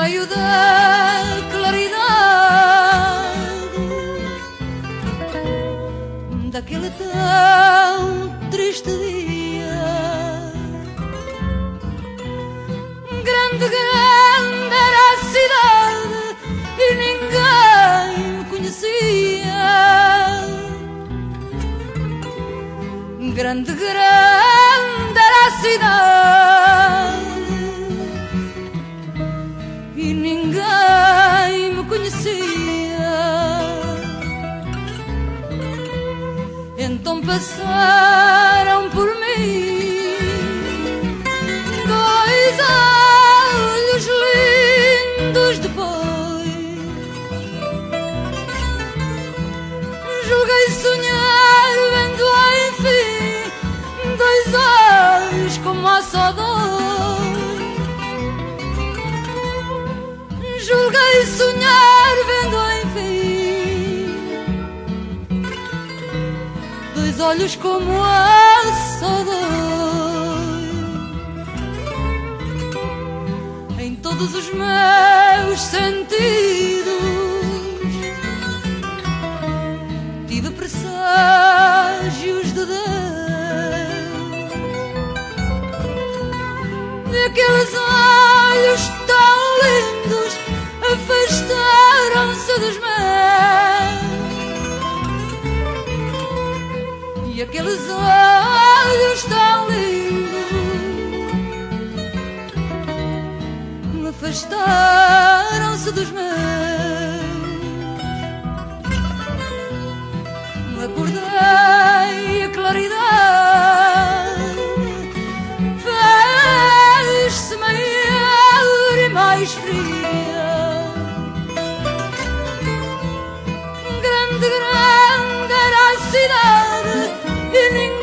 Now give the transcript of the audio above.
meio da claridade daquele tão triste dia. Grande, grande era a cidade e ninguém me conhecia. Grande, grande Então passaram por mim dois olhos lindos depois. Julguei sonhar vendo enfim dois olhos como a dois. Julguei sonhar dois olhos como a dois. Em todos os meus sentidos tive presságios de Deus. Daqueles olhos e aqueles olhos tão lindos me afastaram-se dos meus. Me acordei a claridade fez-se maior e mais fria. Grande, grande era a cidade. 一零